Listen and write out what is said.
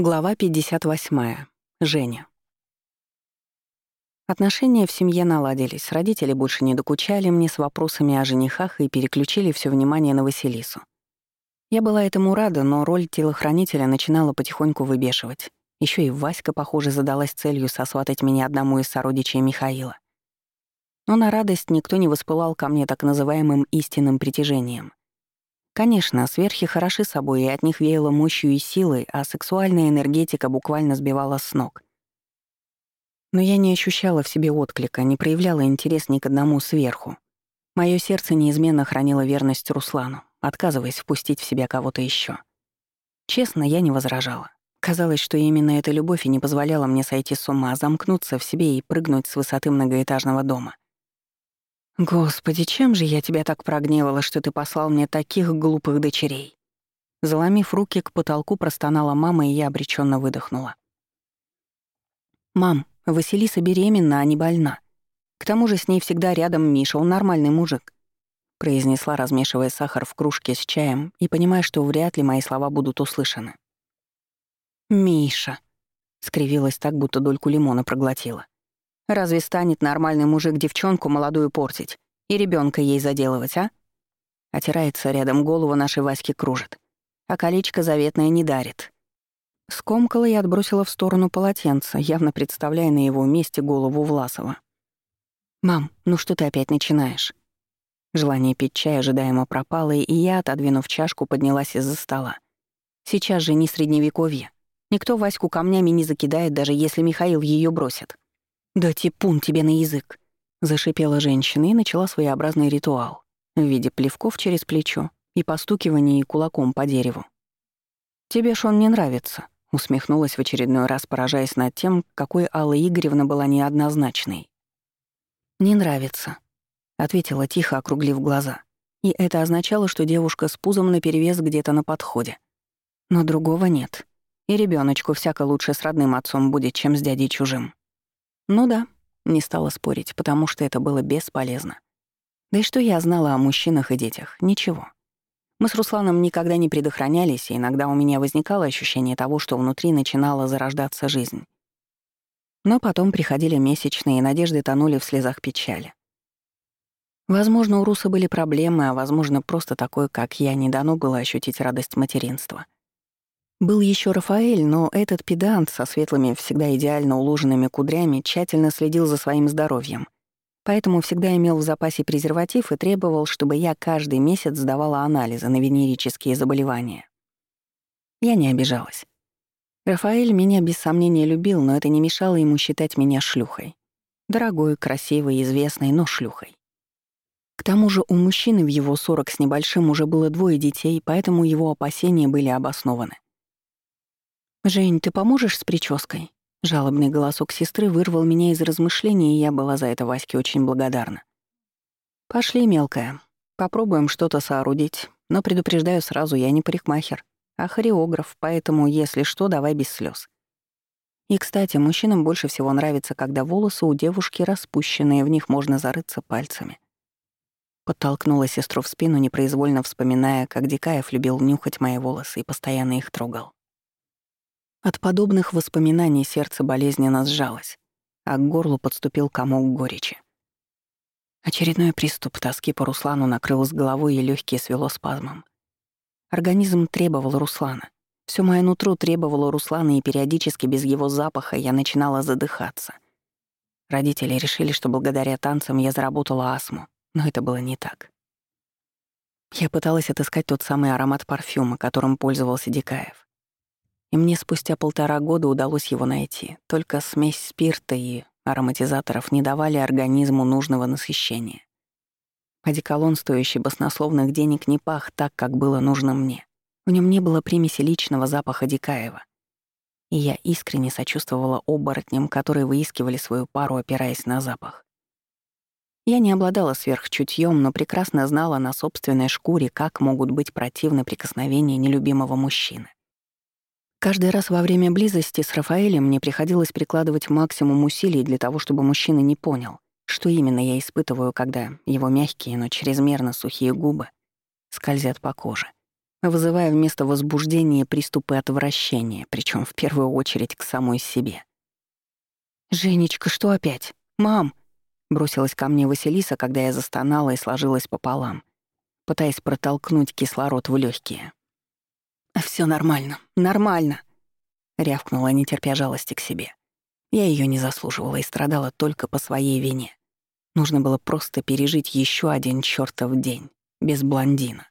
Глава 58. Женя. Отношения в семье наладились, родители больше не докучали мне с вопросами о женихах и переключили все внимание на Василису. Я была этому рада, но роль телохранителя начинала потихоньку выбешивать. Еще и Васька, похоже, задалась целью сосватать меня одному из сородичей Михаила. Но на радость никто не воспылал ко мне так называемым истинным притяжением. Конечно, сверхи хороши собой, и от них веяло мощью и силой, а сексуальная энергетика буквально сбивала с ног. Но я не ощущала в себе отклика, не проявляла интерес ни к одному сверху. Моё сердце неизменно хранило верность Руслану, отказываясь впустить в себя кого-то еще. Честно, я не возражала. Казалось, что именно эта любовь и не позволяла мне сойти с ума, замкнуться в себе и прыгнуть с высоты многоэтажного дома — «Господи, чем же я тебя так прогневала, что ты послал мне таких глупых дочерей?» Заломив руки к потолку, простонала мама, и я обреченно выдохнула. «Мам, Василиса беременна, а не больна. К тому же с ней всегда рядом Миша, он нормальный мужик», произнесла, размешивая сахар в кружке с чаем и понимая, что вряд ли мои слова будут услышаны. «Миша», — скривилась так, будто дольку лимона проглотила. Разве станет нормальный мужик девчонку молодую портить и ребенка ей заделывать, а? Отирается рядом голову нашей Васьки кружит. А колечко заветное не дарит. Скомкала и отбросила в сторону полотенца, явно представляя на его месте голову Власова. «Мам, ну что ты опять начинаешь?» Желание пить чай ожидаемо пропало, и я, отодвинув чашку, поднялась из-за стола. Сейчас же не средневековье. Никто Ваську камнями не закидает, даже если Михаил ее бросит. «Да типун тебе на язык!» — зашипела женщина и начала своеобразный ритуал в виде плевков через плечо и постукивания кулаком по дереву. «Тебе ж он не нравится», — усмехнулась в очередной раз, поражаясь над тем, какой Алла Игоревна была неоднозначной. «Не нравится», — ответила тихо, округлив глаза. И это означало, что девушка с пузом наперевес где-то на подходе. Но другого нет. И ребеночку всяко лучше с родным отцом будет, чем с дядей чужим. Ну да, не стала спорить, потому что это было бесполезно. Да и что я знала о мужчинах и детях? Ничего. Мы с Русланом никогда не предохранялись, и иногда у меня возникало ощущение того, что внутри начинала зарождаться жизнь. Но потом приходили месячные, и надежды тонули в слезах печали. Возможно, у Руса были проблемы, а возможно, просто такой, как я, не дано было ощутить радость материнства — был еще Рафаэль, но этот педант со светлыми, всегда идеально уложенными кудрями тщательно следил за своим здоровьем. Поэтому всегда имел в запасе презерватив и требовал, чтобы я каждый месяц сдавала анализы на венерические заболевания. Я не обижалась. Рафаэль меня без сомнения любил, но это не мешало ему считать меня шлюхой. Дорогой, красивой, известной, но шлюхой. К тому же у мужчины в его сорок с небольшим уже было двое детей, поэтому его опасения были обоснованы. «Жень, ты поможешь с прической?» Жалобный голосок сестры вырвал меня из размышлений, и я была за это Ваське очень благодарна. «Пошли, мелкая. Попробуем что-то соорудить. Но предупреждаю сразу, я не парикмахер, а хореограф, поэтому, если что, давай без слез. И, кстати, мужчинам больше всего нравится, когда волосы у девушки распущенные, в них можно зарыться пальцами. Подтолкнула сестру в спину, непроизвольно вспоминая, как Дикаев любил нюхать мои волосы и постоянно их трогал. От подобных воспоминаний сердце болезненно сжалось, а к горлу подступил комок горечи. Очередной приступ тоски по Руслану накрыл с головой и легкие свело спазмом. Организм требовал Руслана. Все мое нутро требовало Руслана, и периодически без его запаха я начинала задыхаться. Родители решили, что благодаря танцам я заработала астму, но это было не так. Я пыталась отыскать тот самый аромат парфюма, которым пользовался Дикаев. И мне спустя полтора года удалось его найти. Только смесь спирта и ароматизаторов не давали организму нужного насыщения. Одеколон, стоящий баснословных денег, не пах так, как было нужно мне. В нем не было примеси личного запаха Дикаева. И я искренне сочувствовала оборотням, которые выискивали свою пару, опираясь на запах. Я не обладала сверхчутьем, но прекрасно знала на собственной шкуре, как могут быть противны прикосновения нелюбимого мужчины. Каждый раз во время близости с Рафаэлем мне приходилось прикладывать максимум усилий для того, чтобы мужчина не понял, что именно я испытываю, когда его мягкие, но чрезмерно сухие губы скользят по коже, вызывая вместо возбуждения приступы отвращения, причем в первую очередь к самой себе. «Женечка, что опять? Мам!» Бросилась ко мне Василиса, когда я застонала и сложилась пополам, пытаясь протолкнуть кислород в легкие. Все нормально, нормально», — рявкнула, не терпя жалости к себе. Я ее не заслуживала и страдала только по своей вине. Нужно было просто пережить еще один чертов день без блондина.